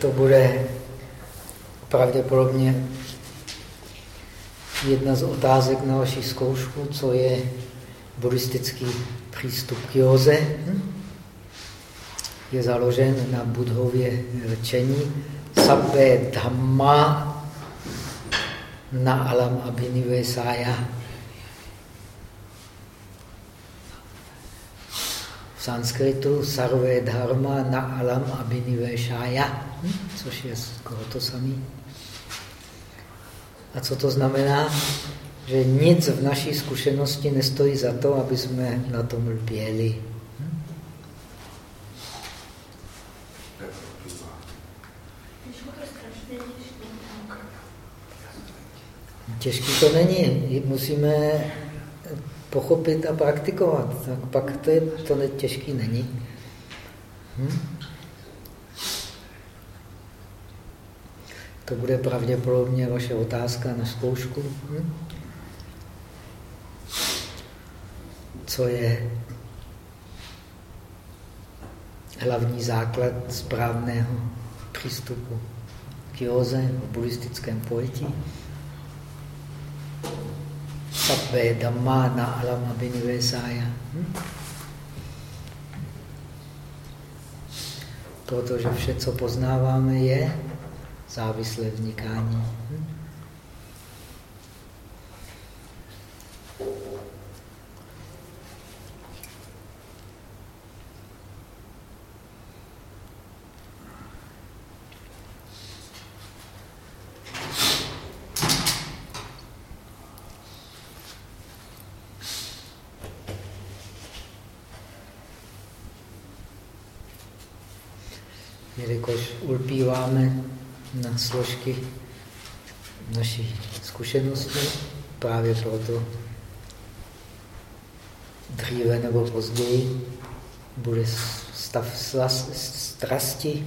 to bude pravděpodobně jedna z otázek na vaši zkoušku, co je buddhistický přístup k józe. Je založen na budhově řečení Sabbe Dhamma na alam abhinivesaya. V sanskritu sarve dharma na alam abhinivesaya, což je skoro to samé. A co to znamená? Že nic v naší zkušenosti nestojí za to, aby jsme na tom lpěli. Těžký to není. Musíme pochopit a praktikovat. Tak pak to, je, to těžký není. Hm? To bude pravděpodobně vaše otázka na zkoušku. Hm? Co je hlavní základ správného přístupu k józe v buddhistickém pojetí? Sabbe dhamma na alama binivesaya. Hm? Protože vše, co poznáváme, je závislé vznikání. Hm? Jelikož ulpíváme na složky naší zkušenosti, právě proto dříve nebo později bude stav strasti.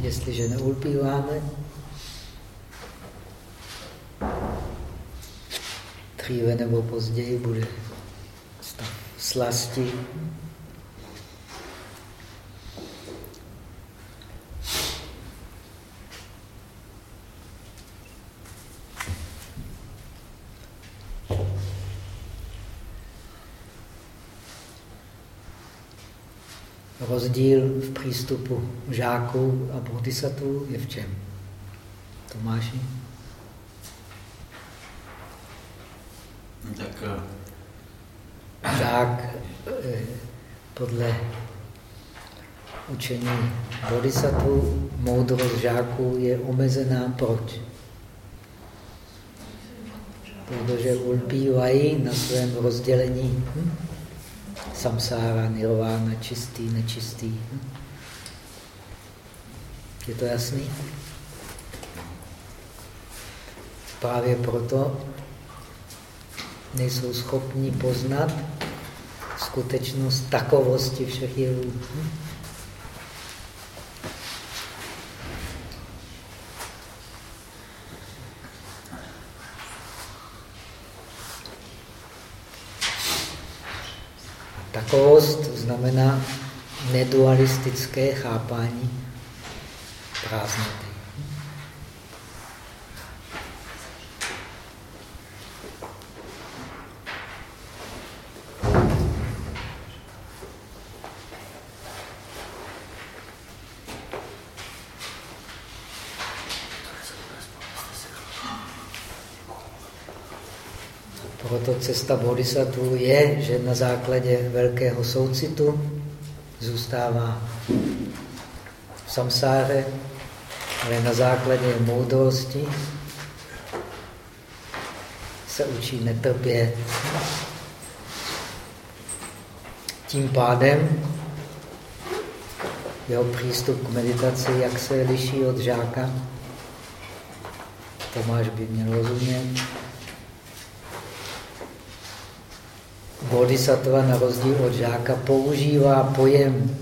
Jestliže neulpíváme, dříve nebo později bude stav slasti. Rozdíl v přístupu žáků a bodhisattvů je v čem? Tomáši? Tak eh, žák eh, podle učení bodhisattvu moudrost žáků je omezená. Proč? Protože ulpívají na svém rozdělení. Hm? Samsára, nirvána, čistý, nečistý. Je to jasný? Právě proto nejsou schopni poznat skutečnost takovosti všech jevů. Takovost znamená nedualistické chápání prázdnoty. Proto cesta bodhisattva je, že na základě velkého soucitu zůstává v samsáře, ale na základě moudrosti se učí netrpět. Tím pádem jeho přístup k meditaci, jak se liší od žáka, Tomáš by měl rozumět. Bodhisattva na rozdíl od žáka používá pojem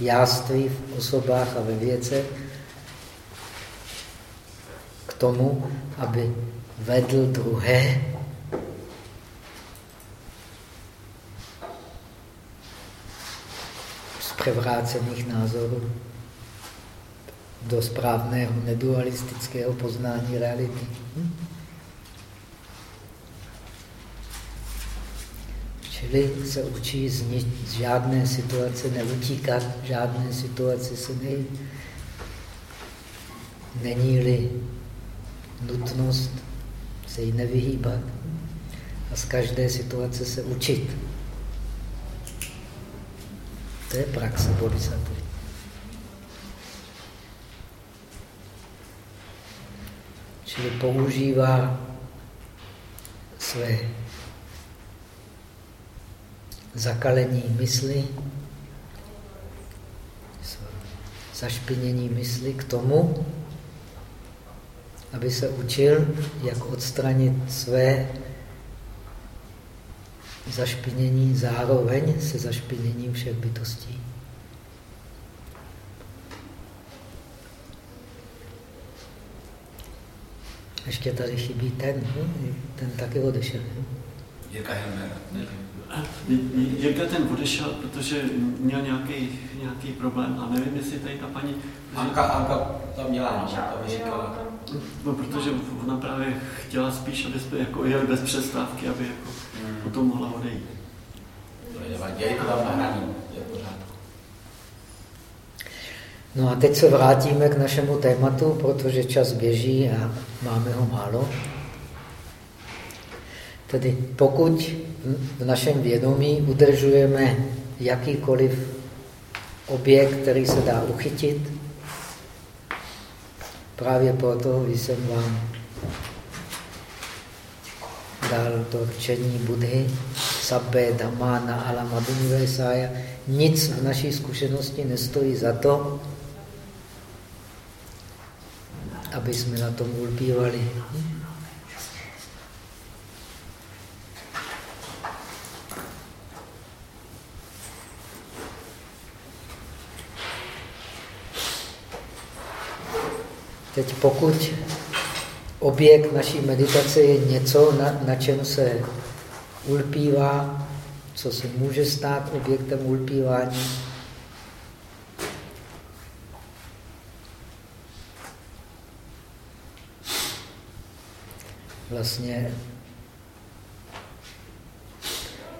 jáství v osobách a ve věcech k tomu, aby vedl druhé převrácených názorů do správného nedualistického poznání reality. Hm? Čili se učí z, z žádné situace neutíkat, žádné situace se ne, není-li nutnost se jí nevyhýbat a z každé situace se učit. To je praxe bodhisattva. Čili používá své zakalení mysli, zašpinění mysli k tomu, aby se učil, jak odstranit své zašpinění zároveň se zašpiněním všech bytostí. Ještě tady chybí ten, hm? ten taky odešel. Hm? Jirka Helmer. Jirka ten odešel, protože měl nějaký, nějaký problém a nevím, jestli tady ta paní... Anka, Anka tam měla, že to říkala. No, protože ona právě chtěla spíš, aby jsme jako jeli bez přestávky, aby jako hmm. potom mohla odejít. To je nevadí, je to tam nahraný, je pořád. No a teď se vrátíme k našemu tématu, protože čas běží a máme ho málo. Tedy pokud v našem vědomí udržujeme jakýkoliv objekt, který se dá uchytit, právě proto jsem vám dal to rčení Budhy, sabbe dhamma na alama Nic v naší zkušenosti nestojí za to, aby jsme na tom ulpívali. Teď pokud objekt naší meditace je něco, na, na čem se ulpívá, co se může stát objektem ulpívání, vlastně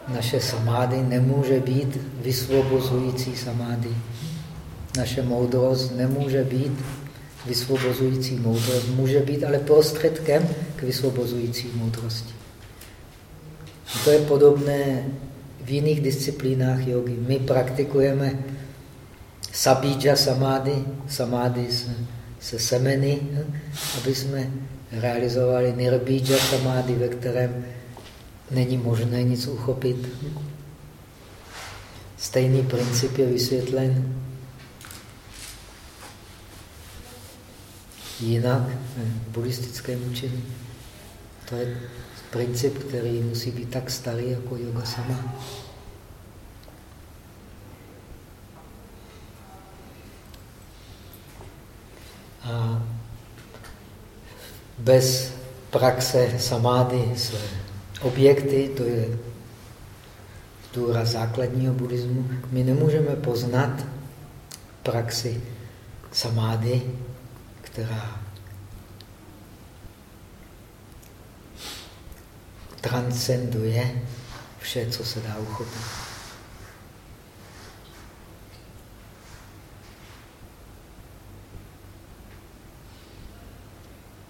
naše samády nemůže být vysvobozující samády. Naše moudrost nemůže být vysvobozující moudrost. Může být ale prostředkem k vysvobozující moudrosti. To je podobné v jiných disciplínách jogy. My praktikujeme sabídža samády, samády se, se semeny, aby jsme realizovali nirbídža samády, ve kterém není možné nic uchopit. Stejný princip je vysvětlen jinak v buddhistickém učení. To je princip, který musí být tak starý jako yoga sama. A bez praxe samády s objekty, to je důra základního buddhismu, my nemůžeme poznat praxi samády, která transcenduje vše, co se dá uchopit.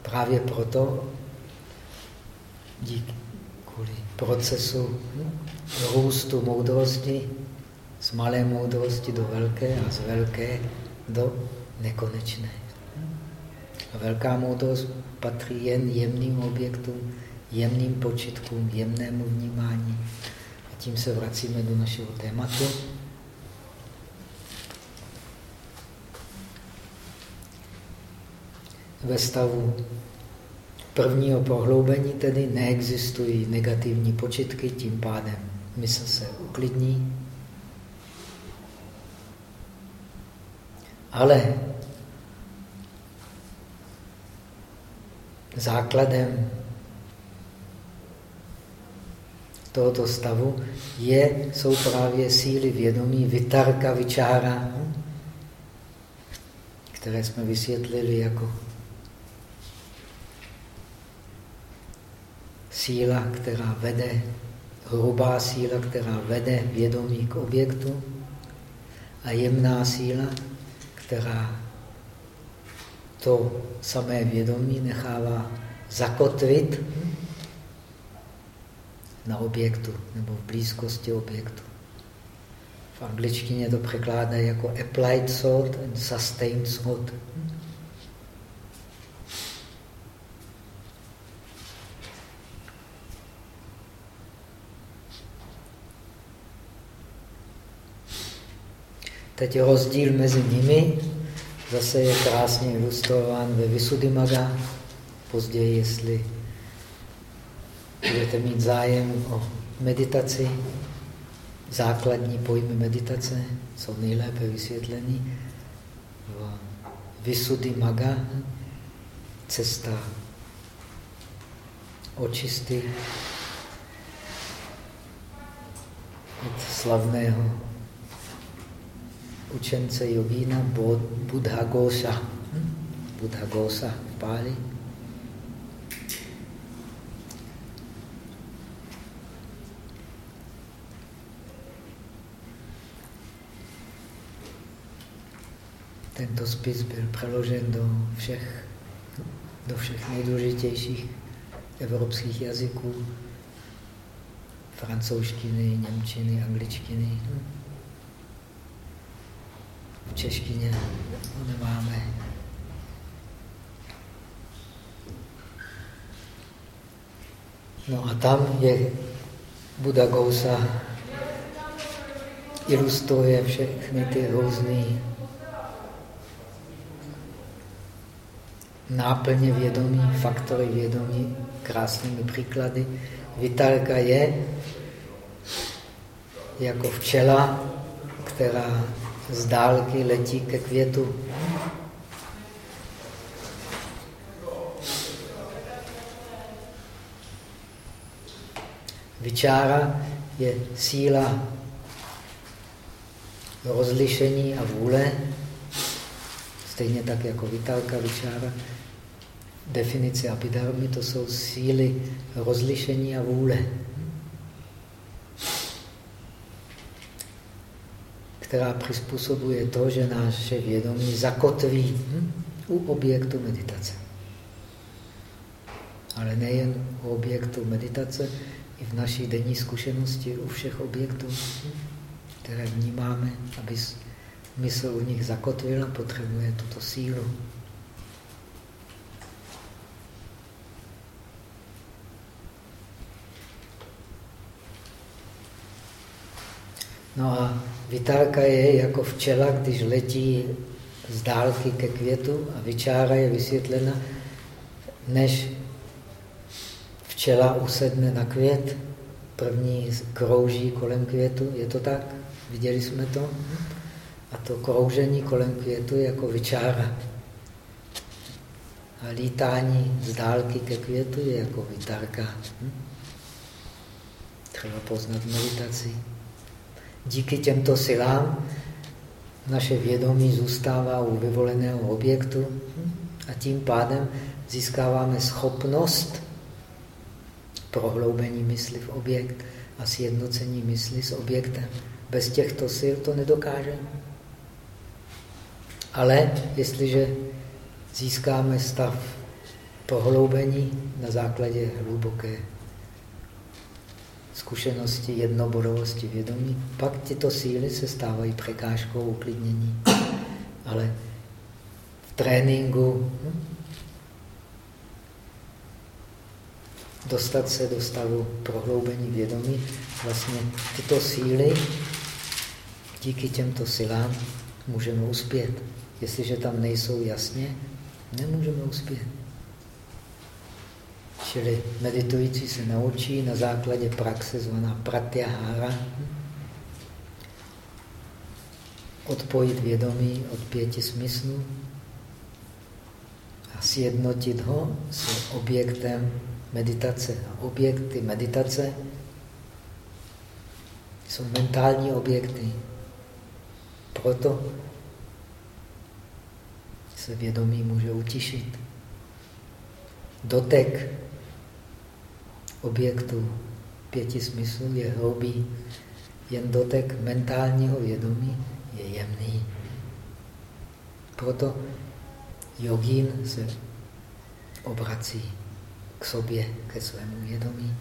Právě proto, díky kvůli procesu růstu moudrosti, z malé moudrosti do velké a z velké do nekonečné. Velká moudrost patří jen jemným objektům, jemným počitkům, jemnému vnímání. A tím se vracíme do našeho tématu. Ve stavu prvního prohloubení tedy neexistují negativní počitky, tím pádem mysl se uklidní. Ale základem tohoto stavu je, jsou právě síly vědomí vitarka, vyčára, které jsme vysvětlili jako síla, která vede, hrubá síla, která vede vědomí k objektu a jemná síla, která to samé vědomí nechává zakotvit na objektu nebo v blízkosti objektu. V angličtině to překládají jako applied thought and sustained thought. Teď rozdíl mezi nimi zase je krásně ilustrován ve Visuddhimaga. Později, jestli budete mít zájem o meditaci, základní pojmy meditace jsou nejlépe vysvětleny v Visuddhimaga, cesta očisty od slavného učence jogína Buddha Gosa. Buddha Gosa v Páli. Tento spis byl přeložen do všech, do všech nejdůležitějších evropských jazyků, francouzštiny, němčiny, angličtiny v češtině ho nemáme. No a tam je Buddha Gousa ilustruje všechny ty různé náplně vědomí, faktory vědomí krásnými příklady. Vitalka je jako včela, která z dálky letí ke květu. Vyčára je síla rozlišení a vůle, stejně tak jako vitalka, vyčára. Definice abidarmy to jsou síly rozlišení a vůle. Která přizpůsobuje to, že naše vědomí zakotví hm, u objektu meditace. Ale nejen u objektu meditace, i v naší denní zkušenosti u všech objektů, hm, které vnímáme, aby mysl u nich zakotvila, potřebuje tuto sílu. No a Vitálka je jako včela, když letí z dálky ke květu a vyčára je vysvětlena, než včela usedne na květ, první krouží kolem květu, je to tak? Viděli jsme to? A to kroužení kolem květu je jako vyčára. A lítání z dálky ke květu je jako vytárka. Hm? Třeba poznat meditaci díky těmto silám naše vědomí zůstává u vyvoleného objektu a tím pádem získáváme schopnost prohloubení mysli v objekt a sjednocení mysli s objektem. Bez těchto sil to nedokážeme. Ale jestliže získáme stav prohloubení na základě hluboké zkušenosti jednobodovosti vědomí, pak tyto síly se stávají překážkou uklidnění. Ale v tréninku hm, dostat se do stavu prohloubení vědomí, vlastně tyto síly, díky těmto silám můžeme uspět. Jestliže tam nejsou jasně, nemůžeme uspět. Čili meditující se naučí na základě praxe zvaná pratyahara odpojit vědomí od pěti smyslů a sjednotit ho s objektem meditace. A objekty meditace jsou mentální objekty. Proto se vědomí může utišit. Dotek objektu pěti smyslů je hrubý, jen dotek mentálního vědomí je jemný. Proto jogín se obrací k sobě, ke svému vědomí.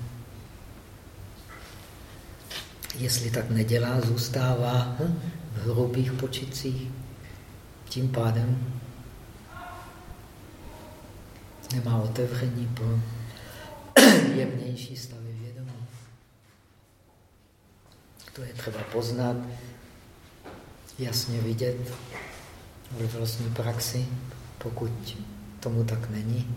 Jestli tak nedělá, zůstává v hrubých počicích. Tím pádem nemá otevření pro jemnější stavy vědomí. To je třeba poznat, jasně vidět ve vlastní praxi, pokud tomu tak není.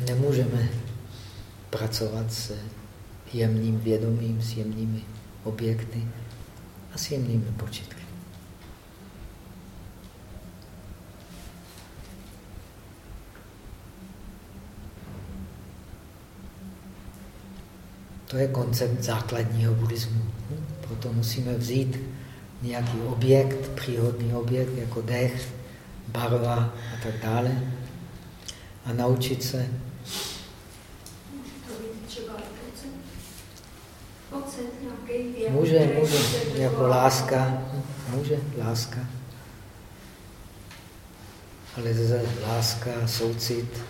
Nemůžeme pracovat s jemným vědomím, s jemnými objekty a s jemnými počitky. To je koncept základního buddhismu. Proto musíme vzít nějaký objekt, příhodný objekt, jako dech, barva a tak dále a naučit se. Může, může, jako láska, může, láska. Ale zase láska, soucit.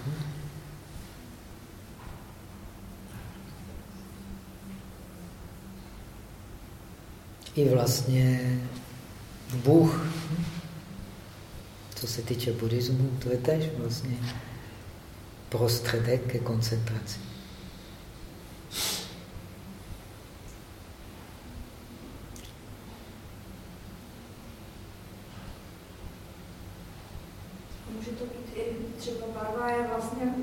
I vlastně Bůh, co se týče buddhismu, to je tež vlastně prostředek ke koncentraci. Může to být i třeba barva je vlastně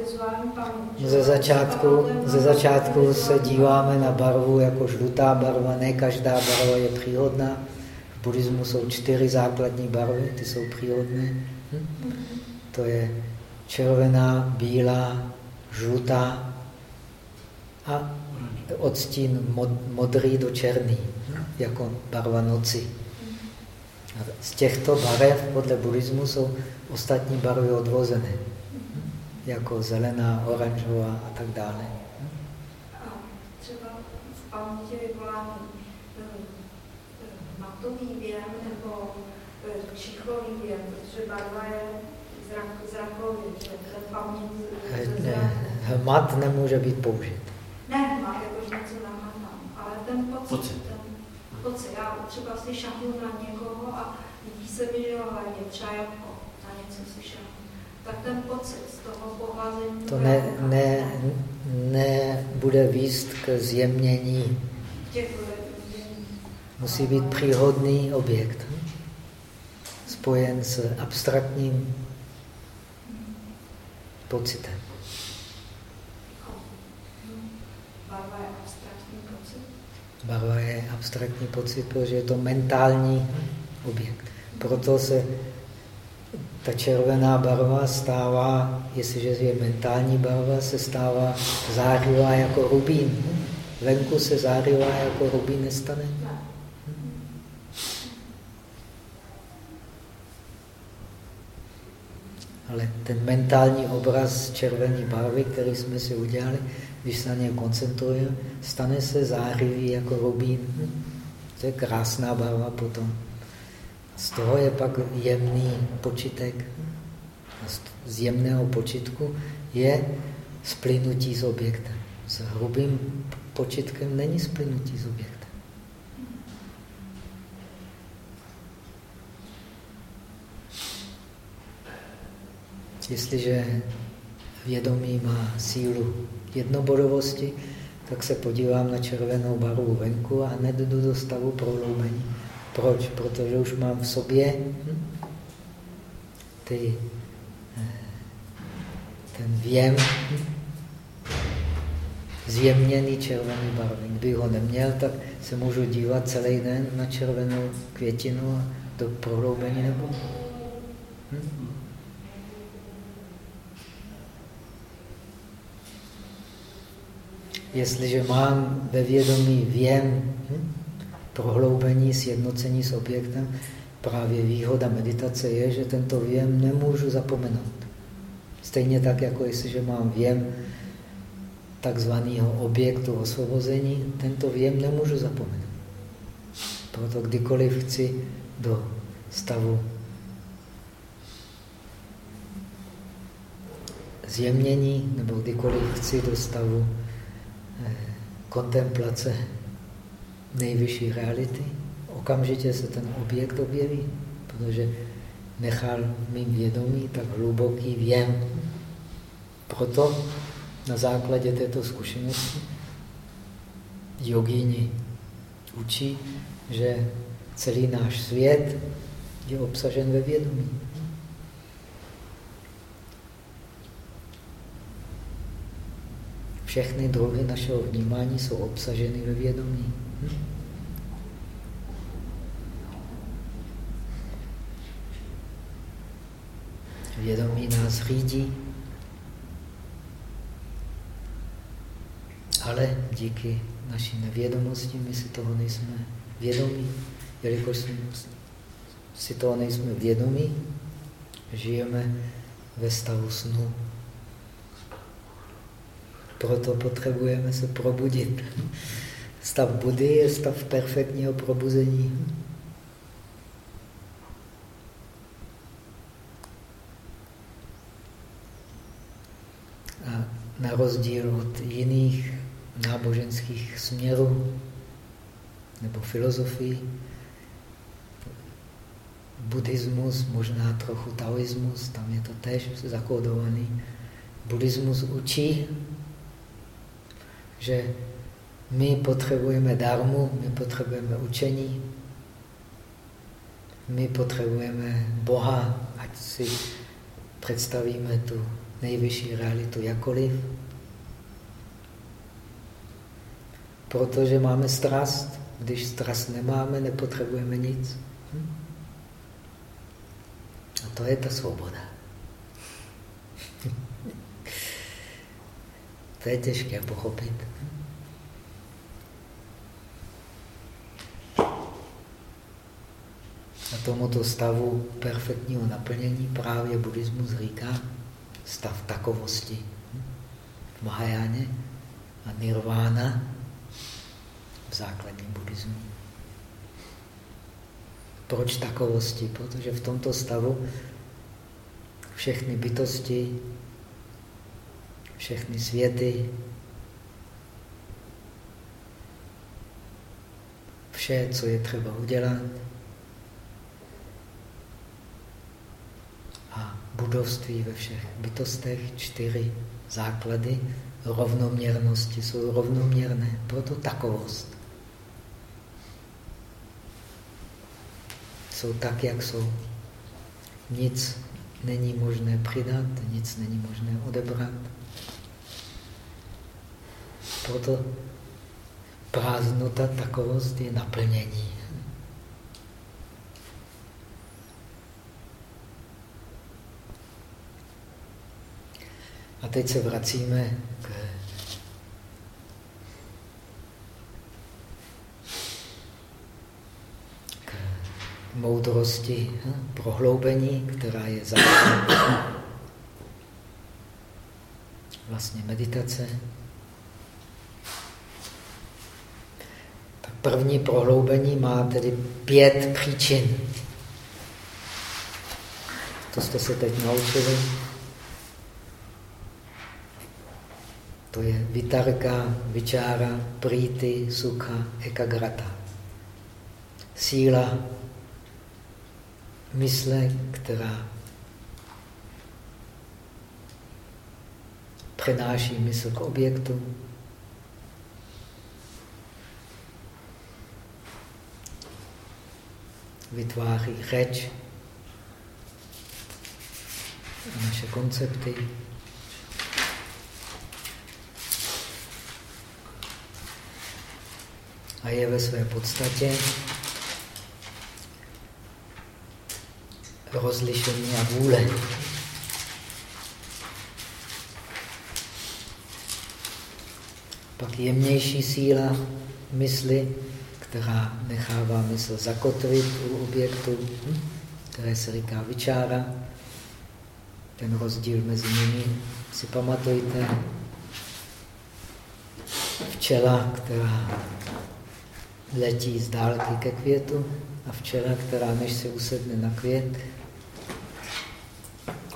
vizuální paměť. Ze začátku, ze začátku se díváme na barvu jako žlutá barva. Ne každá barva je příhodná. V buddhismu jsou čtyři základní barvy, ty jsou příhodné. Hm? To je červená, bílá, žlutá a odstín mod, modrý do černý, jako barva noci. A z těchto barev podle buddhismu jsou ostatní barvy odvozené, jako zelená, oranžová a tak dále. A třeba v paměti vyvolání matový věm nebo čichový věm, protože barva je zrak, zrakový, že ten paměť... Hmat nemůže být použit. Ne hmat, jako něco nahmatám, ale ten pocit. pocit. Ten pocit. Já třeba si šahnu na někoho a vidí se mi, že ho hledě, třeba jako na něco si šahnu. Tak ten pocit z toho pohlazení... To ne, ne, ne bude výst k zjemnění. Musí být příhodný objekt, spojen s abstraktním pocitem. Barva je abstraktní pocit. Barva je abstraktní pocit, protože je to mentální objekt. Proto se ta červená barva stává, jestliže je mentální barva, se stává zářivá jako rubín. Venku se zářivá jako rubín nestane. Ale ten mentální obraz červené barvy, který jsme si udělali, když se na něj koncentrujeme, stane se zářivý jako rubín. To je krásná barva potom. Z toho je pak jemný počitek. Z jemného počitku je splynutí s objektem. S hrubým počitkem není splynutí s objektem. Jestliže vědomí má sílu jednobodovosti, tak se podívám na červenou barvu venku a hned jdu do stavu prohloubení. Proč? Protože už mám v sobě hm, ty, eh, ten věm, hm, zjemněný červený barvy. Kdybych ho neměl, tak se můžu dívat celý den na červenou květinu a do prohloubení nebo. Hm? Jestliže mám ve vědomí věm, hm? Prohloubení, sjednocení s objektem, právě výhoda meditace je, že tento věm nemůžu zapomenout. Stejně tak, jako jestliže mám věm takzvaného objektu osvobození, tento věm nemůžu zapomenout. Proto kdykoliv chci do stavu zjemnění, nebo kdykoliv chci do stavu eh, kontemplace nejvyšší reality, okamžitě se ten objekt objeví, protože nechal mým vědomí tak hluboký věm. Proto na základě této zkušenosti jogíni učí, že celý náš svět je obsažen ve vědomí. Všechny druhy našeho vnímání jsou obsaženy ve vědomí. Vědomí nás řídí, ale díky naší nevědomosti my si toho nejsme vědomí, jelikož si toho nejsme vědomí, žijeme ve stavu snu. Proto potřebujeme se probudit. Stav Budy je stav perfektního probuzení. A na rozdíl od jiných náboženských směrů nebo filozofii, buddhismus, možná trochu taoismus, tam je to tež zakódovaný. Buddhismus učí, že my potřebujeme darmu, my potřebujeme učení, my potřebujeme Boha, ať si představíme tu nejvyšší realitu jakoliv. Protože máme strast. Když strast nemáme, nepotřebujeme nic. Hm? A to je ta svoboda. to je těžké pochopit. A tomuto stavu perfektního naplnění právě buddhismus říká stav takovosti. V Mahajáně a nirvána v základním buddhismu. Proč takovosti? Protože v tomto stavu všechny bytosti, všechny světy, vše, co je třeba udělat, a budovství ve všech bytostech, čtyři základy rovnoměrnosti jsou rovnoměrné, proto takovost. Jsou tak, jak jsou. Nic není možné přidat, nic není možné odebrat. Proto prázdnota, takovost je naplnění. A teď se vracíme k moudrosti, hm, prohloubení, která je základem vlastně meditace. Tak první prohloubení má tedy pět příčin. To jste se teď naučili. To je vitarka, vičára, prýty, sukha, ekagrata. Síla mysle, která přenáší mysl k objektu. Vytváří řeč, naše koncepty. A je ve své podstatě rozlišení a vůle. Pak jemnější síla mysli, která nechává mysl zakotvit u objektu, hm, které se říká vyčára. Ten rozdíl mezi nimi si pamatujte. Včela, která letí z dálky ke květu a včela, která než se usedne na květ,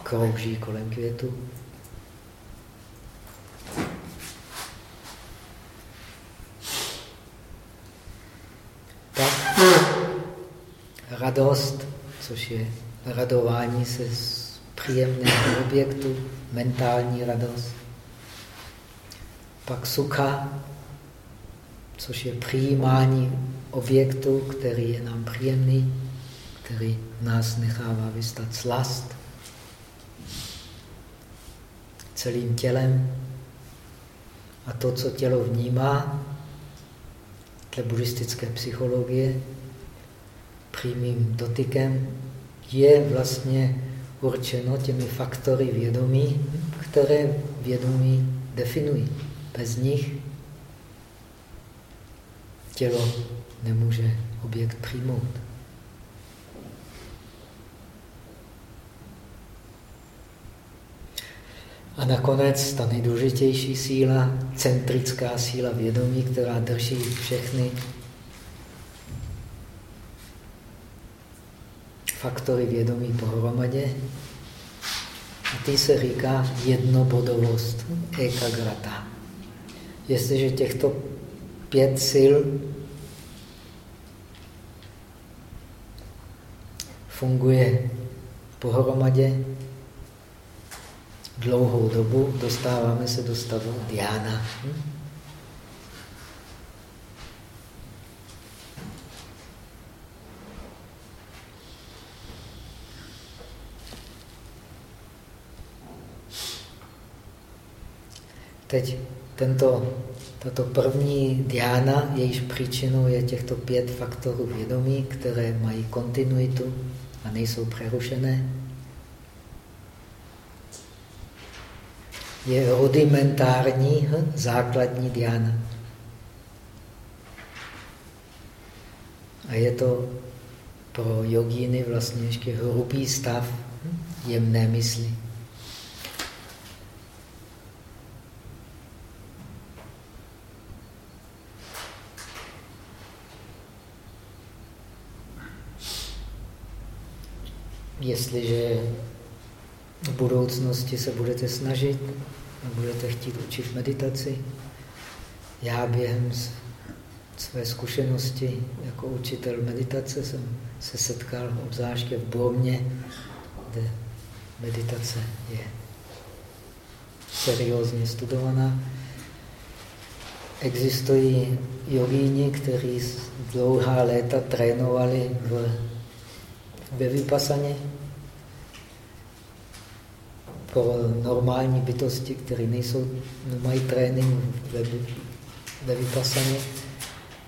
krouží kolem květu. Tak radost, což je radování se z příjemného objektu, mentální radost. Pak sukha, což je přijímání objektu, který je nám příjemný, který nás nechává vystat slast celým tělem. A to, co tělo vnímá, dle buddhistické psychologie, přímým dotykem, je vlastně určeno těmi faktory vědomí, které vědomí definují. Bez nich tělo nemůže objekt přijmout. A nakonec ta nejdůležitější síla, centrická síla vědomí, která drží všechny faktory vědomí pohromadě. A ty se říká jednobodovost, ekagrata. Jestliže těchto pět sil funguje pohromadě dlouhou dobu, dostáváme se do stavu diána. Hm? Teď tento, tato první diána, jejíž příčinou je těchto pět faktorů vědomí, které mají kontinuitu a nejsou přerušené. Je rudimentární základní diána. A je to pro jogíny vlastně ještě hrubý stav jemné mysli. Jestliže v budoucnosti se budete snažit a budete chtít učit meditaci, já během své zkušenosti jako učitel meditace jsem se setkal obzvláště v Burmě, kde meditace je seriózně studovaná. Existují jogíni, kteří dlouhá léta trénovali v ve vypasaně pro normální bytosti, které nejsou, nemají trénink ve, ve vypasaně.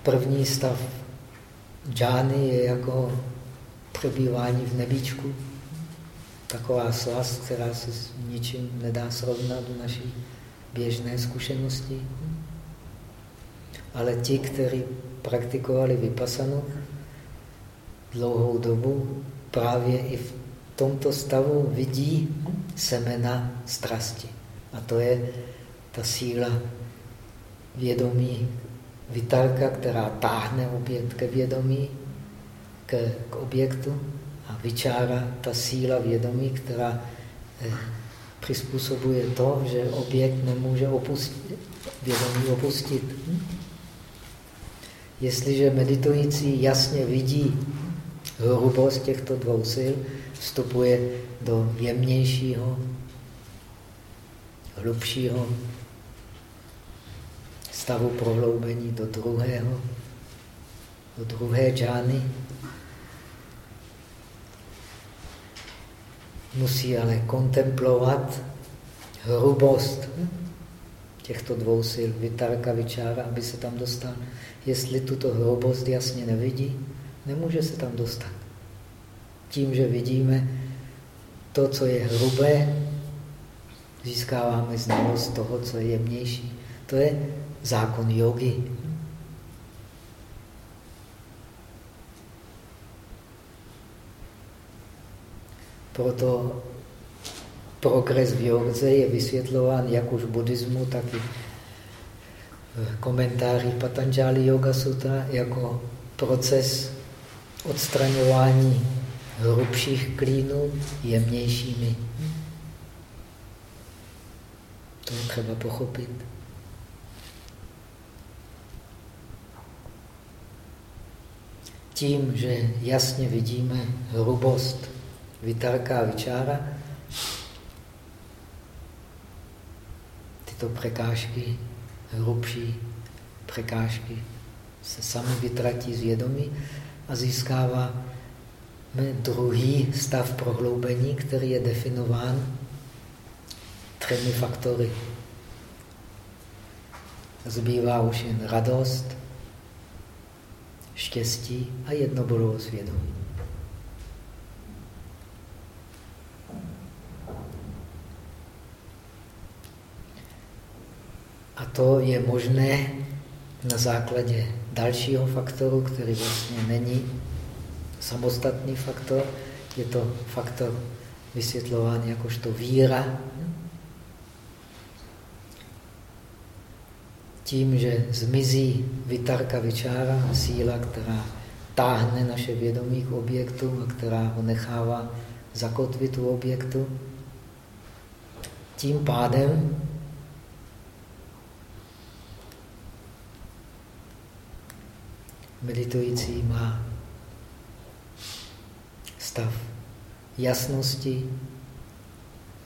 První stav džány je jako přebývání v nebíčku. Taková slast, která se s ničím nedá srovnat do naší běžné zkušenosti. Ale ti, kteří praktikovali vypasanu dlouhou dobu, právě i v tomto stavu vidí semena strasti. A to je ta síla vědomí vitarka, která táhne objekt ke vědomí, k, k objektu a vyčára ta síla vědomí, která eh, přizpůsobuje to, že objekt nemůže opustit, vědomí opustit. Jestliže meditující jasně vidí hrubost těchto dvou sil vstupuje do jemnějšího, hlubšího stavu prohloubení do druhého, do druhé džány. Musí ale kontemplovat hrubost těchto dvou sil, vitarka, vyčára, aby se tam dostal. Jestli tuto hrubost jasně nevidí, Nemůže se tam dostat. Tím, že vidíme to, co je hrubé, získáváme znalost toho, co je jemnější. To je zákon jogy. Proto progres v joze je vysvětlován jak už v buddhismu, tak i v komentáři Patanjali Yoga Sutra jako proces odstraňování hrubších klínů jemnějšími. To třeba pochopit. Tím, že jasně vidíme hrubost vytarka a vyčára, tyto překážky, hrubší překážky, se sami vytratí z vědomí a získává druhý stav prohloubení, který je definován třemi faktory. Zbývá už jen radost, štěstí a jednobodovo svědomí. A to je možné na základě dalšího faktoru, který vlastně není samostatný faktor, je to faktor vysvětlován jakožto víra. Tím, že zmizí vytarka vyčára, síla, která táhne naše vědomí k objektu a která ho nechává zakotvit u objektu, tím pádem meditující má stav jasnosti,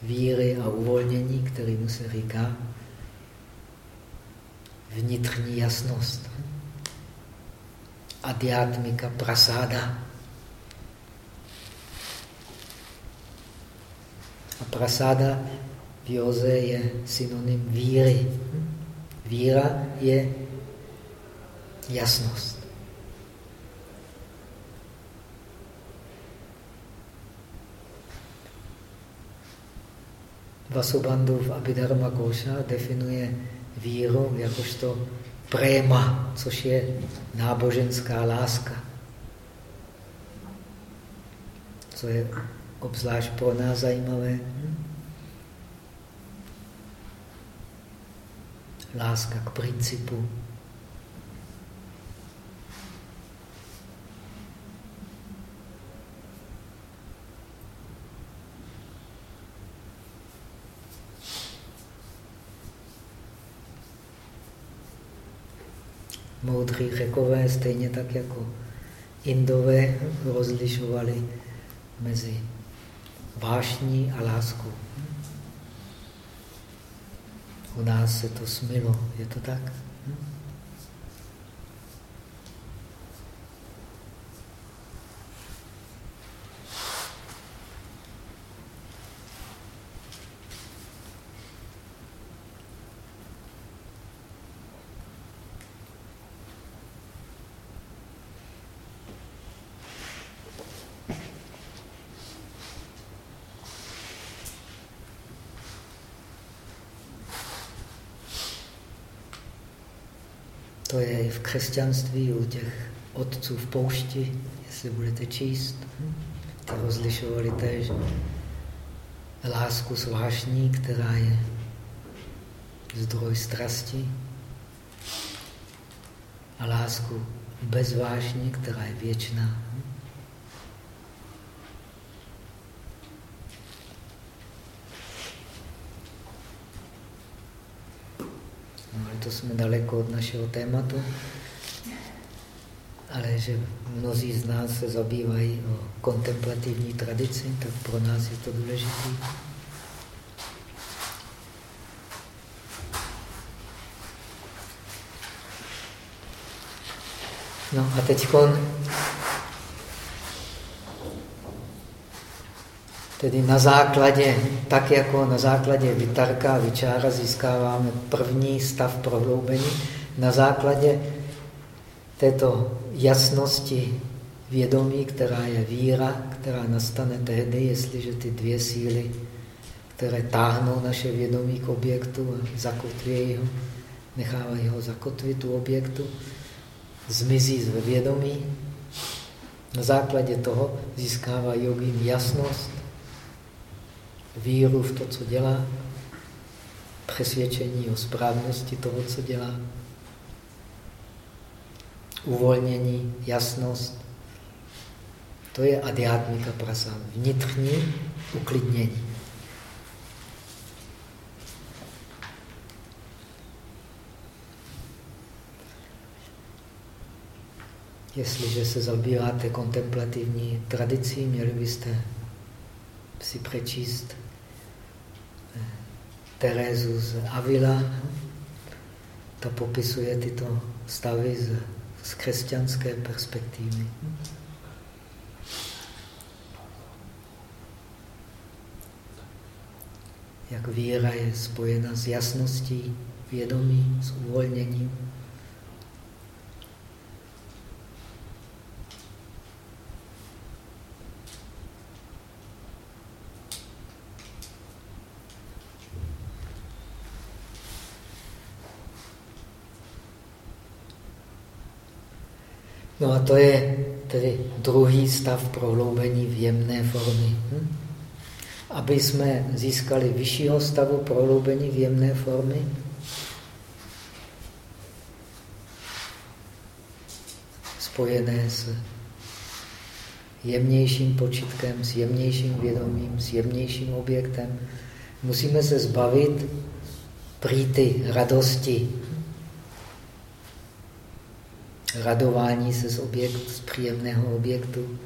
víry a uvolnění, který mu se říká vnitřní jasnost. Adiatmika prasáda. A prasáda v józe je synonym víry. Víra je jasnost. Vasubandhu v Abhidharma Koša definuje víru jakožto préma, což je náboženská láska. Co je obzvlášť pro nás zajímavé. Láska k principu, moudří řekové, stejně tak jako Indové rozlišovali mezi vášní a láskou. U nás se to smilo, je to tak? To je i v křesťanství u těch otců v poušti, jestli budete číst. Ty rozlišovali též lásku zvláštní, která je zdroj strasti, a lásku bezvážní, která je věčná. to jsme daleko od našeho tématu, ale že mnozí z nás se zabývají o kontemplativní tradici, tak pro nás je to důležité. No a teď Tedy na základě, tak jako na základě vytarka a vyčára získáváme první stav prohloubení, na základě této jasnosti vědomí, která je víra, která nastane tehdy, jestliže ty dvě síly, které táhnou naše vědomí k objektu a zakotvějí ho, nechávají ho zakotvit u objektu, zmizí z vědomí. Na základě toho získává jogín jasnost, víru v to, co dělá, přesvědčení o správnosti toho, co dělá, uvolnění, jasnost. To je adiátmika prasa, vnitřní uklidnění. Jestliže se zabýváte kontemplativní tradicí, měli byste si přečíst eh, Terézu z Avila. Ta popisuje tyto stavy z, z křesťanské perspektivy. Jak víra je spojena s jasností vědomí, s uvolněním. No a to je tedy druhý stav prohloubení v jemné formy. Hm? Aby jsme získali vyššího stavu prohloubení v jemné formy, spojené s jemnějším počitkem, s jemnějším vědomím, s jemnějším objektem, musíme se zbavit prýty, radosti, radování se z, objekt, z příjemného objektu.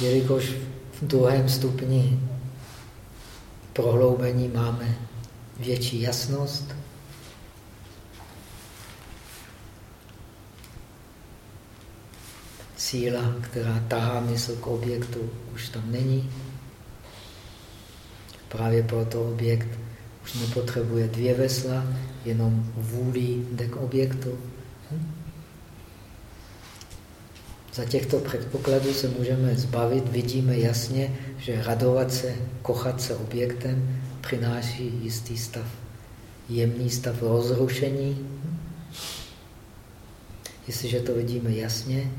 Jelikož v druhém stupni prohloubení máme větší jasnost, síla, která tahá mysl k objektu, už tam není. Právě proto objekt už nepotřebuje dvě vesla, jenom vůli jde k objektu. Hm? Za těchto předpokladů se můžeme zbavit, vidíme jasně, že radovat se, kochat se objektem přináší jistý stav. Jemný stav rozrušení. Jestliže to vidíme jasně,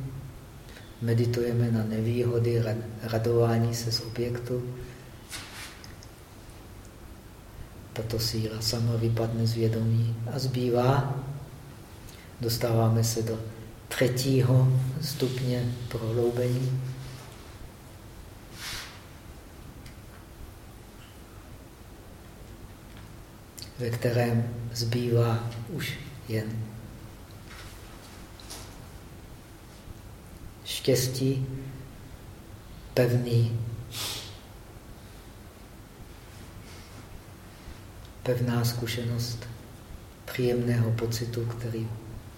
meditujeme na nevýhody radování se z objektu, tato síla sama vypadne z vědomí a zbývá. Dostáváme se do třetího stupně prohloubení. ve kterém zbývá už jen štěstí, pevný pevná zkušenost příjemného pocitu, který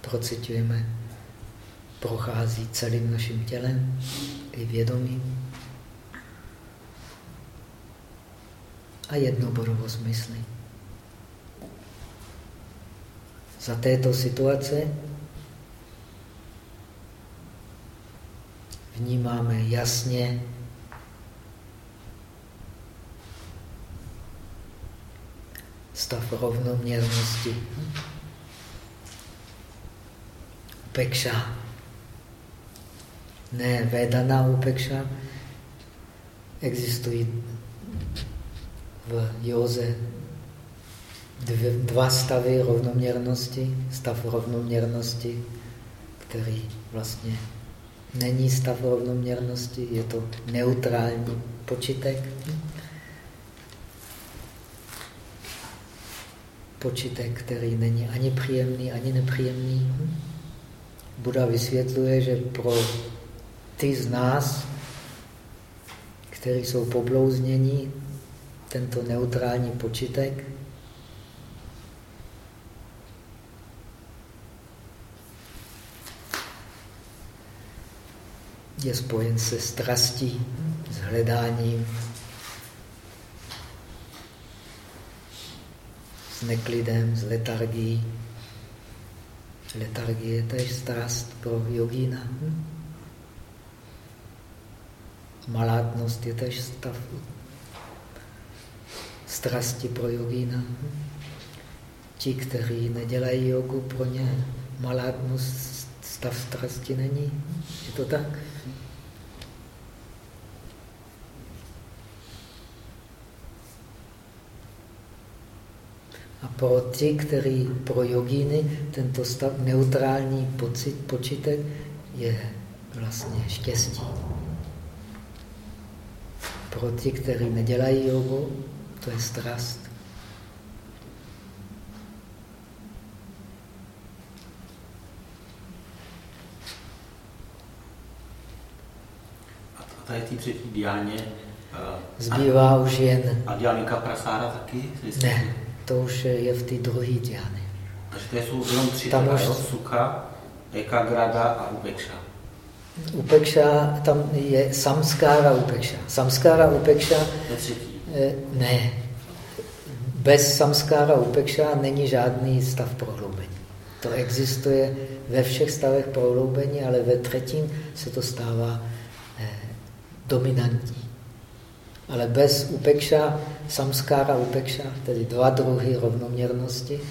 procitujeme, prochází celým naším tělem i vědomím. A jednoborovost mysli. Za této situace vnímáme jasně stav rovnoměrnosti. Upekša. Ne vedaná upekša. Existují v józe dva stavy rovnoměrnosti. Stav rovnoměrnosti, který vlastně není stav rovnoměrnosti, je to neutrální počitek. Počitek, který není ani příjemný, ani nepříjemný. Buda vysvětluje, že pro ty z nás, kteří jsou poblouznění, tento neutrální počitek je spojen se strastí, s hledáním neklidem, s letargií. Letargie je tež strast pro jogína. Malátnost je tež stav strasti pro jogína. Ti, kteří nedělají jogu, pro ně malátnost stav strasti není. Je to tak? A pro ty, kteří pro jogíny tento stav, neutrální pocit, počitek je vlastně štěstí. Pro ty, kteří nedělají jogu, to je strast. A tady té třetí diáně... Uh, Zbývá a, už jen... A diánika prasára taky? Ne, to už je v té druhé diány. Takže to jsou jenom tři, Tam už... Suka, Ekagrada a Upekša. Upekša, tam je samskára upekša. Samskára upekša... Je třetí. Eh, ne. Bez samskára upekša není žádný stav prohloubení. To existuje ve všech stavech prohloubení, ale ve třetím se to stává eh, dominantní. Ale bez upekša, samskára upekša, tedy dva druhy rovnoměrnosti,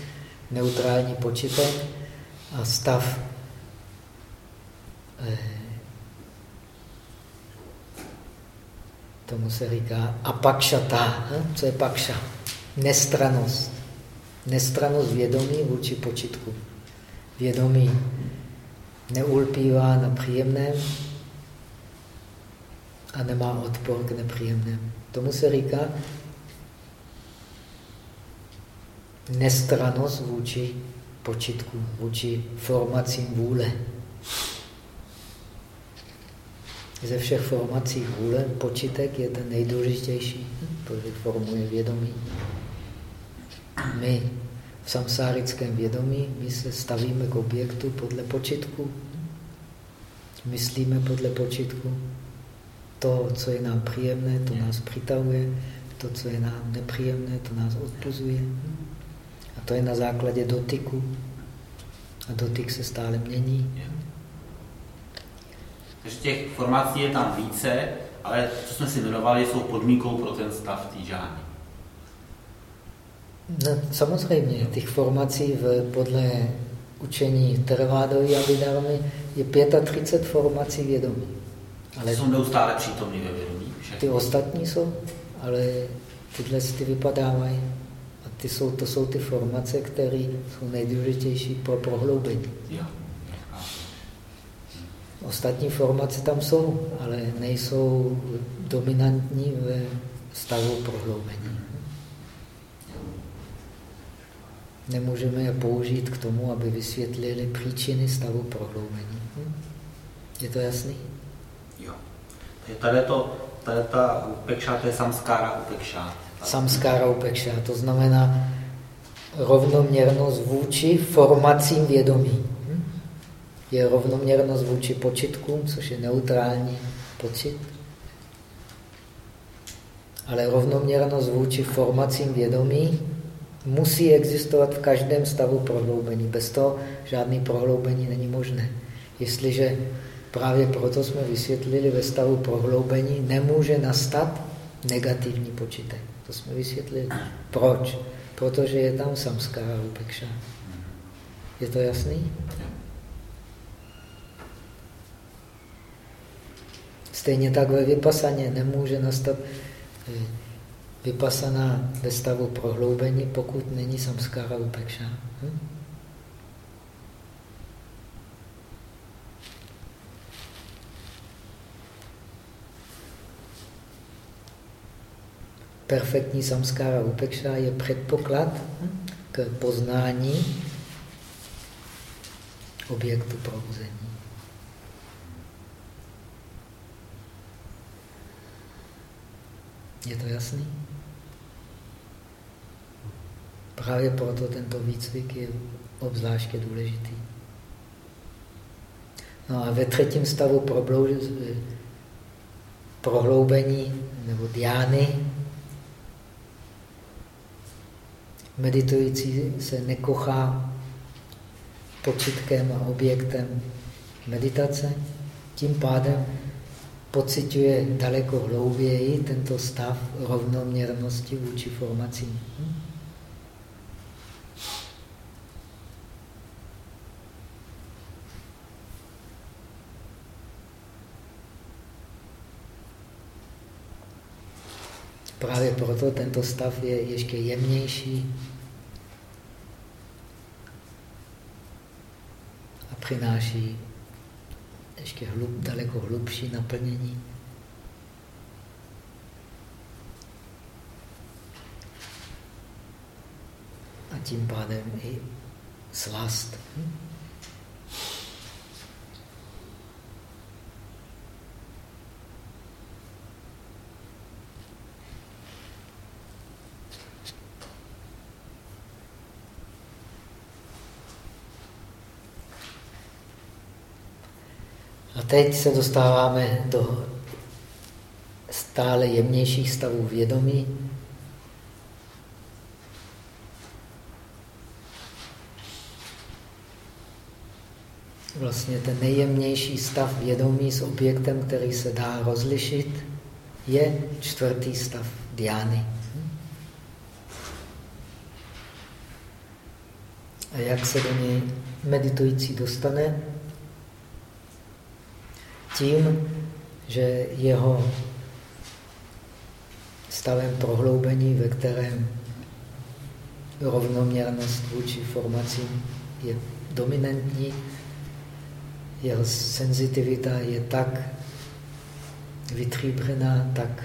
neutrální počítek a stav eh, tomu se říká apakšata. Co je pakša? Nestranost. Nestranost vědomí vůči počitku. Vědomí neulpívá na příjemném a nemá odpor k nepříjemnému. Tomu se říká nestranost vůči počitku, vůči formacím vůle. Ze všech formací vůle počitek je ten nejdůležitější, protože formuje vědomí. My v samsárickém vědomí my se stavíme k objektu podle počitku. Myslíme podle počitku. To, co je nám příjemné, to nás přitahuje. To, co je nám nepříjemné, to nás odpuzuje. A to je na základě dotyku. A dotyk se stále mění. Takže těch formací je tam více, ale co jsme si jmenovali, jsou podmínkou pro ten stav té žány. No, samozřejmě, těch formací v, podle učení Theravádovy a Vidarmy je 35 formací vědomí. Ale jsou neustále přítomní ve vědomí? Všechny. Ty ostatní jsou, ale tyhle ty vypadávají. A ty jsou, to jsou ty formace, které jsou nejdůležitější pro prohloubení. Ostatní formace tam jsou, ale nejsou dominantní ve stavu prohloubení. Nemůžeme je použít k tomu, aby vysvětlili příčiny stavu prohloubení. Je to jasný? Tady, to, tady ta upekša, to je samskára upekša. Samskára upekša, to znamená rovnoměrnost vůči formacím vědomí je rovnoměrnost vůči počitkům, což je neutrální pocit. Ale rovnoměrnost vůči formacím vědomí musí existovat v každém stavu prohloubení. Bez toho žádný prohloubení není možné. Jestliže právě proto jsme vysvětlili ve stavu prohloubení, nemůže nastat negativní počitek. To jsme vysvětlili. Proč? Protože je tam samskára upekša. Je to jasný? Stejně tak ve vypasaně nemůže nastat eh, vypasaná ve stavu prohloubení, pokud není samskára upekša. Hm? Perfektní samskára upekša je předpoklad k poznání objektu probuzení. Je to jasný? Právě proto tento výcvik je obzvláště důležitý. No a ve třetím stavu prohloubení nebo diány meditující se nekochá počitkem a objektem meditace, tím pádem pociťuje daleko hlouběji tento stav rovnoměrnosti vůči formacím. Právě proto tento stav je ještě jemnější a přináší ještě hlub, daleko hlubší naplnění. A tím pádem i slast. Hm? Teď se dostáváme do stále jemnějších stavů vědomí. Vlastně ten nejjemnější stav vědomí s objektem, který se dá rozlišit, je čtvrtý stav diány. A jak se do něj meditující dostane? Tím, že jeho stavem prohloubení, ve kterém rovnoměrnost vůči formacím je dominantní, jeho senzitivita je tak vytříbřená, tak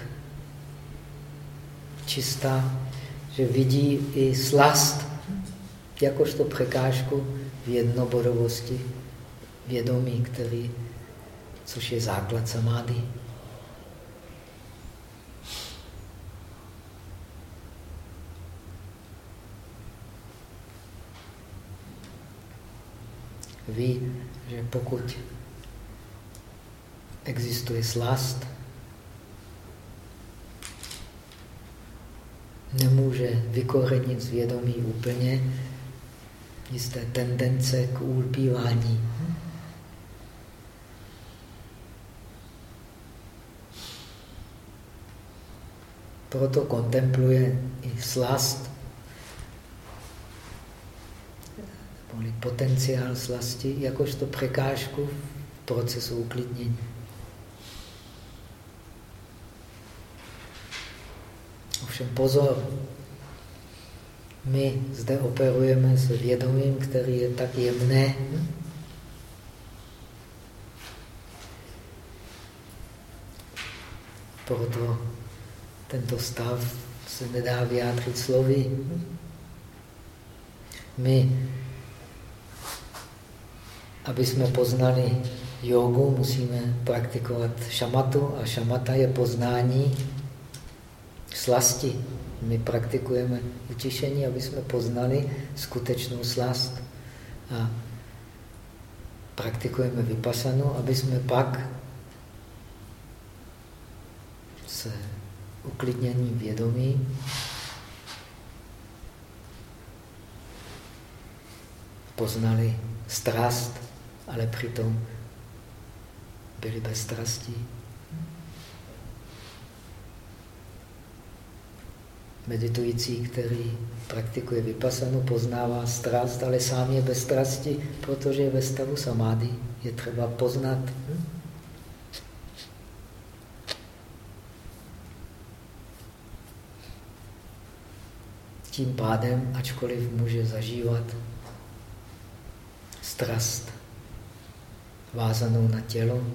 čistá, že vidí i slast jakožto překážku v jednobodovosti vědomí, který což je základ samády. Ví, že pokud existuje slast, nemůže vykorenit zvědomí úplně jisté tendence k ulpívání. Proto kontempluje i slast, potenciál slasti, jakožto překážku v procesu uklidnění. Ovšem pozor, my zde operujeme s vědomím, který je tak jemné, proto tento stav se nedá vyjádřit slovy. My, aby jsme poznali jogu, musíme praktikovat šamatu a šamata je poznání slasti. My praktikujeme utišení, aby jsme poznali skutečnou slast. A praktikujeme vypasanu, aby jsme pak se uklidnění vědomí. Poznali strast, ale přitom byli bez strastí. Meditující, který praktikuje vypasanu, poznává strast, ale sám je bez strasti, protože je ve stavu samády. Je třeba poznat. Hm? Tím pádem, ačkoliv může zažívat strast vázanou na tělo,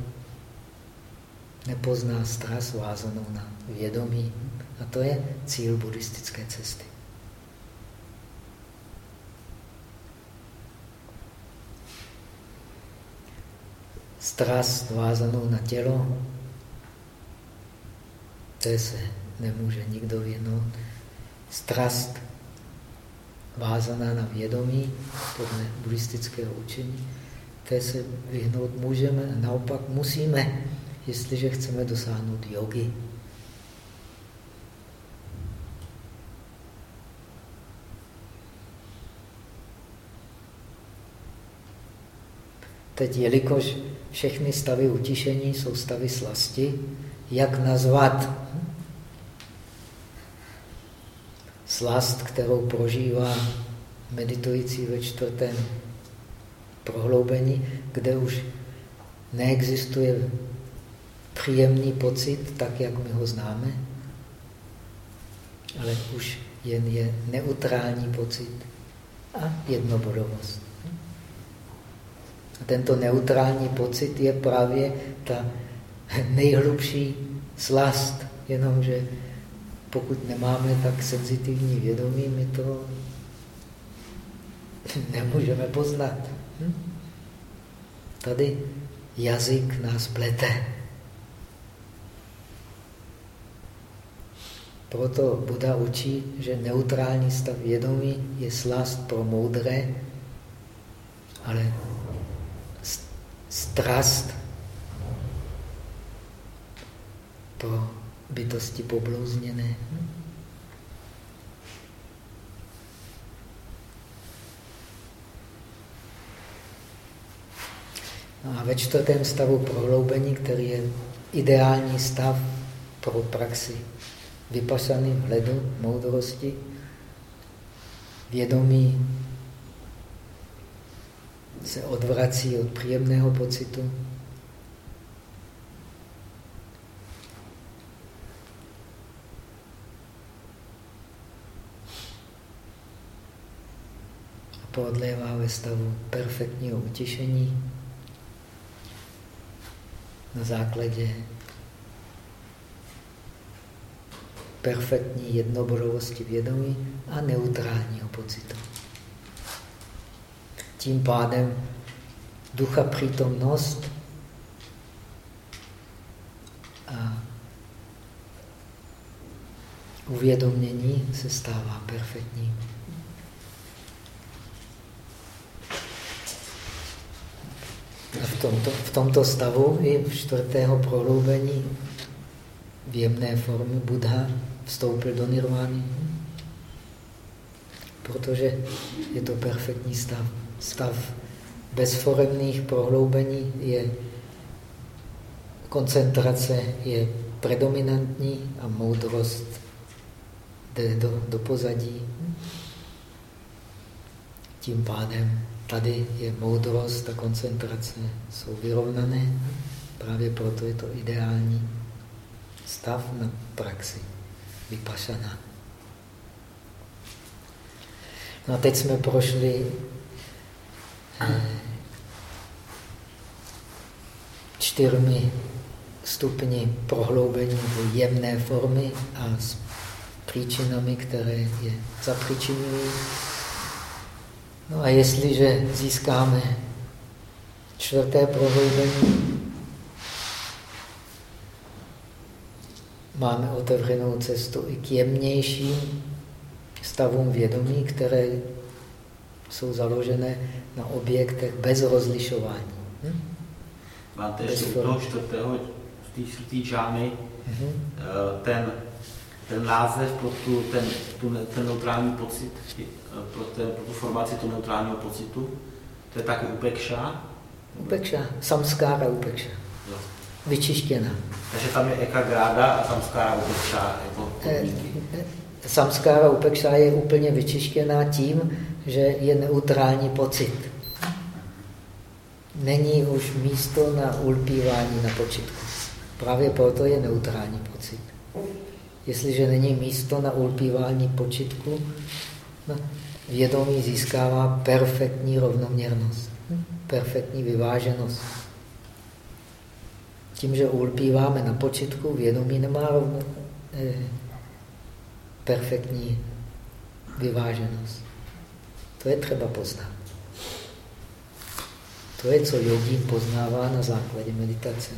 nepozná strast vázanou na vědomí. A to je cíl buddhistické cesty. Strast vázanou na tělo, té se nemůže nikdo věnovat. Strast vázaná na vědomí podle buddhistického učení, té se vyhnout můžeme, naopak musíme, jestliže chceme dosáhnout jogy. Teď, jelikož všechny stavy utišení jsou stavy slasti, jak nazvat slast, kterou prožívá meditující ve čtvrtém prohloubení, kde už neexistuje příjemný pocit, tak jak my ho známe, ale už jen je neutrální pocit a jednobodovost. A tento neutrální pocit je právě ta nejhlubší slast, jenomže pokud nemáme tak senzitivní vědomí, my to nemůžeme poznat. Hm? Tady jazyk nás plete. Proto Buda učí, že neutrální stav vědomí je slast pro moudré, ale strast pro bytosti poblouzněné. No a ve čtvrtém stavu prohloubení, který je ideální stav pro praxi vypasaným hledu moudrosti, vědomí se odvrací od příjemného pocitu. Podlévá ve stavu perfektního utišení na základě perfektní jednobodovosti vědomí a neutrálního pocitu. Tím pádem ducha přítomnost a uvědomění se stává perfektním. A v tomto, v tomto stavu i v čtvrtého prohloubení v jemné formy Buddha vstoupil do nirvány. Protože je to perfektní stav. Stav bezforemných prohloubení je koncentrace je predominantní a moudrost jde do, do pozadí. Tím pádem tady je moudrost a koncentrace jsou vyrovnané. Právě proto je to ideální stav na praxi vypašana. No a teď jsme prošli eh, čtyřmi stupni prohloubení do jemné formy a s příčinami, které je zapříčinují. No a jestliže získáme čtvrté prohloubení, máme otevřenou cestu i k jemnějším stavům vědomí, které jsou založené na objektech bez rozlišování. Hm? Máte ještě u toho čtvrtého, v té čtvrtý džámy, mm-hmm. ten, ten název pro, tu, ten, tu, ten neutrální pocit, eh, pro, ten, pro tu formaci toho neutrálního pocitu, to je taky upekša? Upekša, samskára upekša. Jo vyčištěna. Takže tam je ekagráda a samskára upekša jako eh, Samskára upekša je úplně vyčištěná tím, že je neutrální pocit. Není už místo na ulpívání na počitku. Právě proto je neutrální pocit. Jestliže není místo na ulpívání počitku, no, vědomí získává perfektní rovnoměrnost, perfektní vyváženost. Tím, že ulpíváme na počitku, vědomí nemá rovno, eh, perfektní vyváženost. To je třeba poznat. To je, co jogín poznává na základě meditace.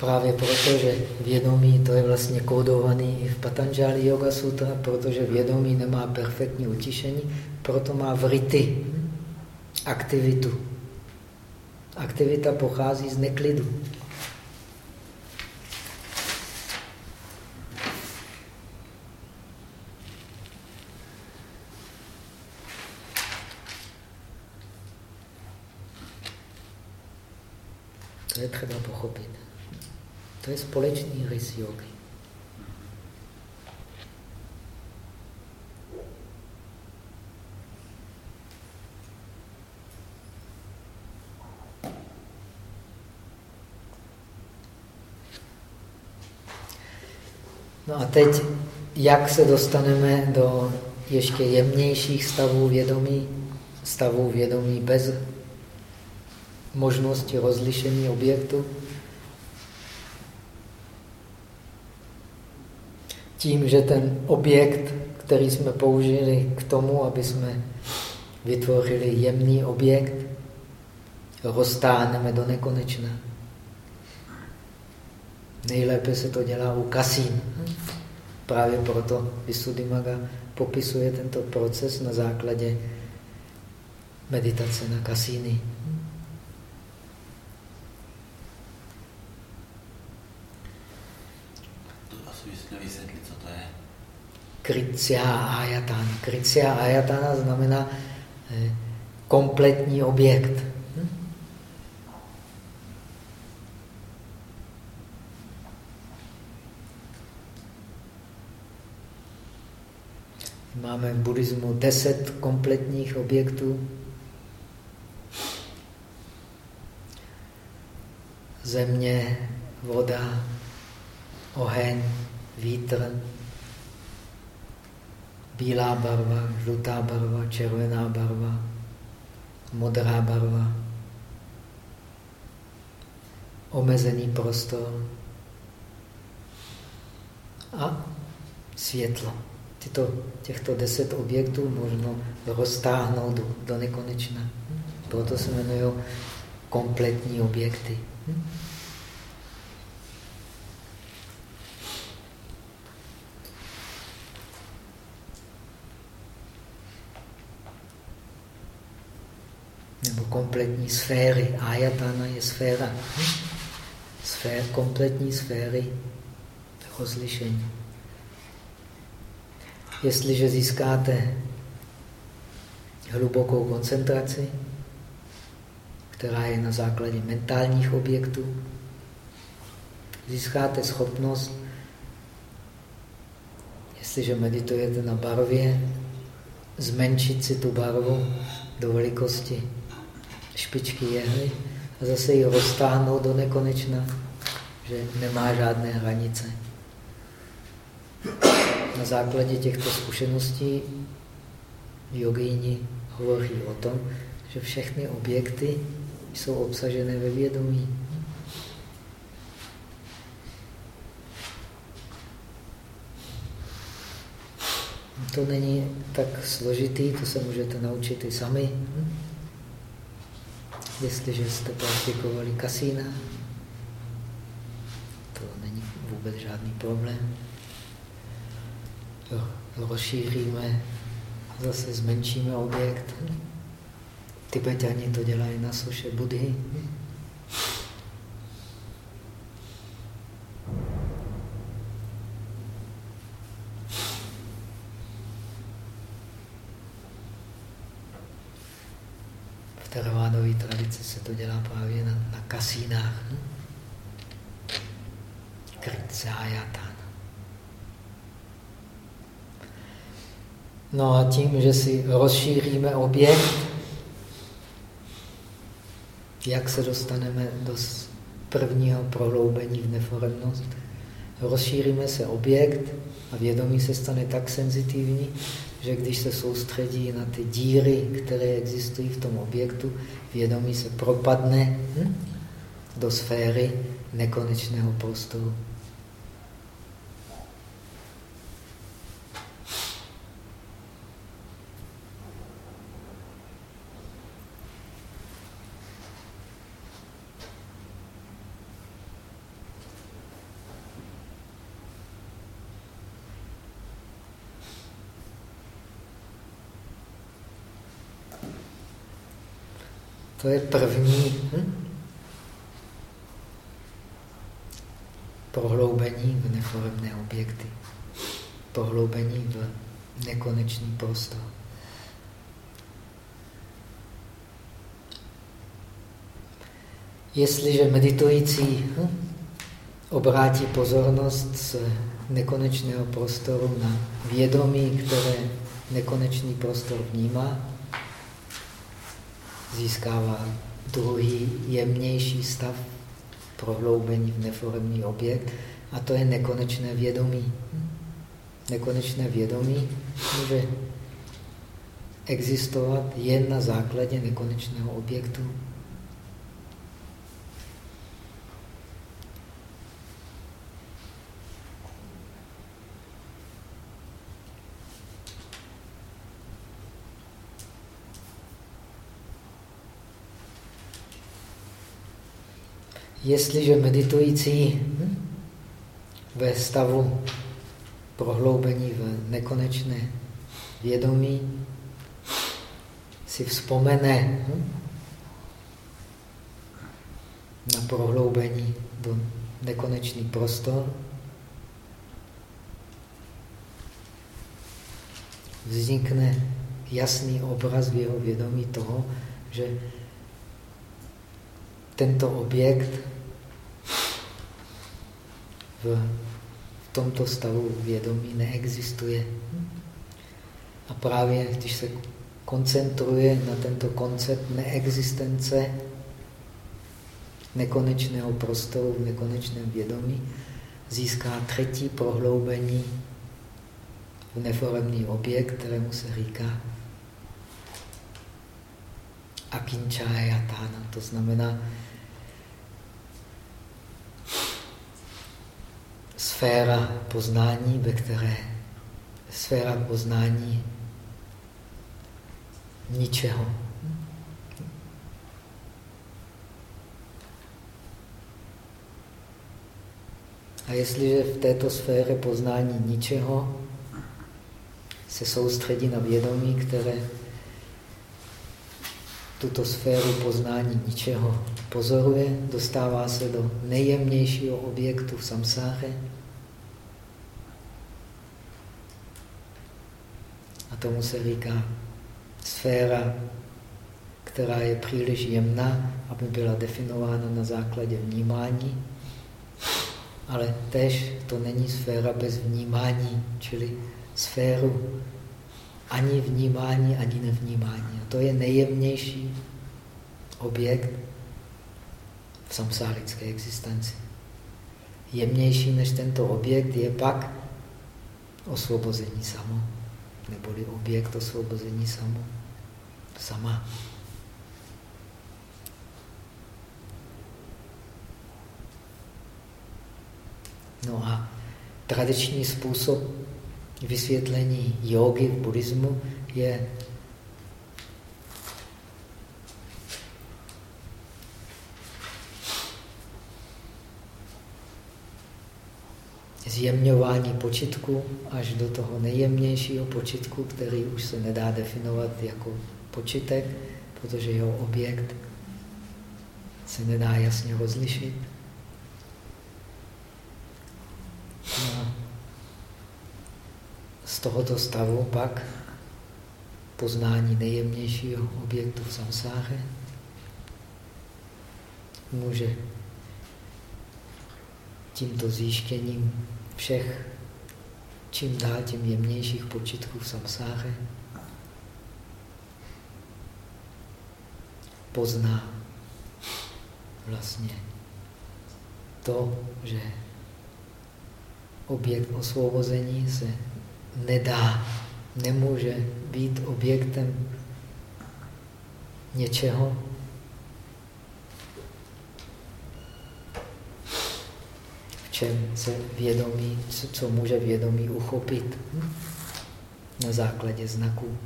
Právě proto, že vědomí, to je vlastně kódovaný i v Patanžáli Yoga Sutra, protože vědomí nemá perfektní utišení, proto má vrity, aktivitu. Aktivita pochází z neklidu. To je třeba pochopit. To je společný rys jogy. No a teď, jak se dostaneme do ještě jemnějších stavů vědomí, stavů vědomí bez možnosti rozlišení objektu? Tím, že ten objekt, který jsme použili k tomu, aby jsme vytvořili jemný objekt, roztáhneme do nekonečna. Nejlépe se to dělá u kasín. Právě proto Visuddhimaga popisuje tento proces na základě meditace na kasíny. Kritsia ayatana. Kritsia ayatana znamená eh, kompletní objekt. Máme v buddhismu deset kompletních objektů. Země, voda, oheň, vítr, bílá barva, žlutá barva, červená barva, modrá barva, omezený prostor a světlo. Tyto, těchto deset objektů možno roztáhnout do, do nekonečna. Proto se jmenují kompletní objekty. Nebo kompletní sféry. Ayatana je sféra. Sfér, kompletní sféry rozlišení. Jestliže získáte hlubokou koncentraci, která je na základě mentálních objektů, získáte schopnost, jestliže meditujete na barvě, zmenšit si tu barvu do velikosti špičky jehly a zase ji roztáhnout do nekonečna, že nemá žádné hranice. Na základě těchto zkušeností jogíni hovoří o tom, že všechny objekty jsou obsažené ve vědomí. To není tak složitý, to se můžete naučit i sami. Jestliže jste praktikovali kasína, to není vůbec žádný problém rozšíříme, zase zmenšíme objekt. Tibetani to dělají na soše Budhy. V teravádové tradici se to dělá právě na, na kasínách. Kritsájata. No a tím, že si rozšíříme objekt, jak se dostaneme do prvního prohloubení v neforemnost, rozšíříme se objekt a vědomí se stane tak senzitivní, že když se soustředí na ty díry, které existují v tom objektu, vědomí se propadne hm, do sféry nekonečného prostoru. To je první hm? prohloubení v neforemné objekty. Prohloubení v nekonečný prostor. Jestliže meditující hm, obrátí pozornost z nekonečného prostoru na vědomí, které nekonečný prostor vnímá, získává druhý jemnější stav prohloubení v neforemní objekt a to je nekonečné vědomí. Nekonečné vědomí může existovat jen na základě nekonečného objektu. Jestliže meditující hm, ve stavu prohloubení v nekonečné vědomí si vzpomene hm, na prohloubení do nekonečný prostor, vznikne jasný obraz v jeho vědomí toho, že tento objekt v, tomto stavu vědomí neexistuje. A právě když se koncentruje na tento koncept neexistence nekonečného prostoru v nekonečném vědomí, získá třetí prohloubení v neforemný objekt, kterému se říká akinčájatána. To znamená sféra poznání, ve které sféra poznání ničeho. A jestliže v této sféře poznání ničeho se soustředí na vědomí, které tuto sféru poznání ničeho pozoruje, dostává se do nejjemnějšího objektu v samsáře, tomu se říká sféra, která je příliš jemná, aby byla definována na základě vnímání, ale tež to není sféra bez vnímání, čili sféru ani vnímání, ani nevnímání. A to je nejjemnější objekt v samsárické existenci. Jemnější než tento objekt je pak osvobození samo neboli objekt osvobození samo, sama. No a tradiční způsob vysvětlení jogy v buddhismu je zjemňování počitku až do toho nejjemnějšího počitku, který už se nedá definovat jako počitek, protože jeho objekt se nedá jasně rozlišit. No. Z tohoto stavu pak poznání nejjemnějšího objektu v samsáře může tímto zjištěním všech čím dál tím jemnějších počitků v samsáře. Pozná vlastně to, že objekt osvobození se nedá, nemůže být objektem něčeho, čem se vědomí, co může vědomí uchopit na základě znaků.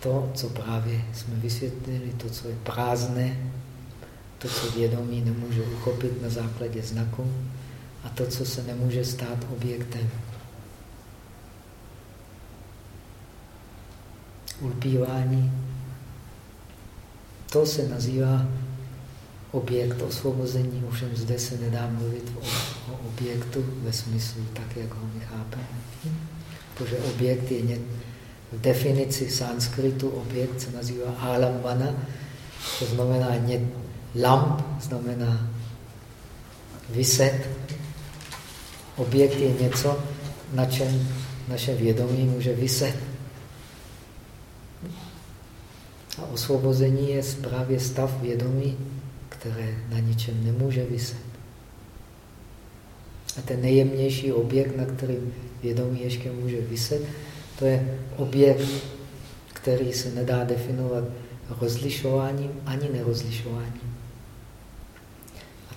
to, co právě jsme vysvětlili, to, co je prázdné, to, co vědomí nemůže uchopit na základě znaku a to, co se nemůže stát objektem. Ulpívání, to se nazývá objekt osvobození, ovšem zde se nedá mluvit o, o objektu ve smyslu tak, jak ho my chápeme. Protože objekt je ně, v definici sanskritu objekt se nazývá alambana, to znamená ně, lamp, znamená vyset. Objekt je něco, na čem naše vědomí může vyset. A osvobození je právě stav vědomí, které na ničem nemůže vyset. A ten nejjemnější objekt, na kterým vědomí ještě může vyset, to je objekt, který se nedá definovat rozlišováním ani nerozlišováním.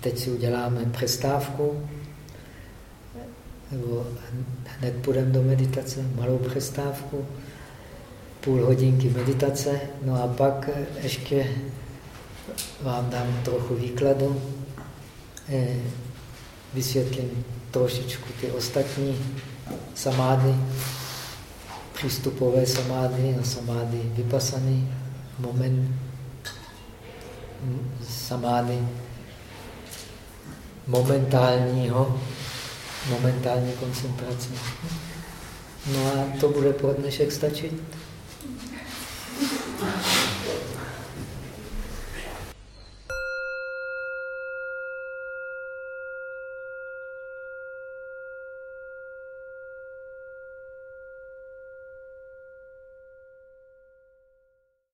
Teď si uděláme přestávku, nebo hned půjdeme do meditace, malou přestávku, půl hodinky meditace, no a pak ještě vám dám trochu výkladu, eh, vysvětlím trošičku ty ostatní samády, přístupové samády a samády vypasaný, moment samády momentálního, momentální koncentrace. No a to bude pro dnešek stačit.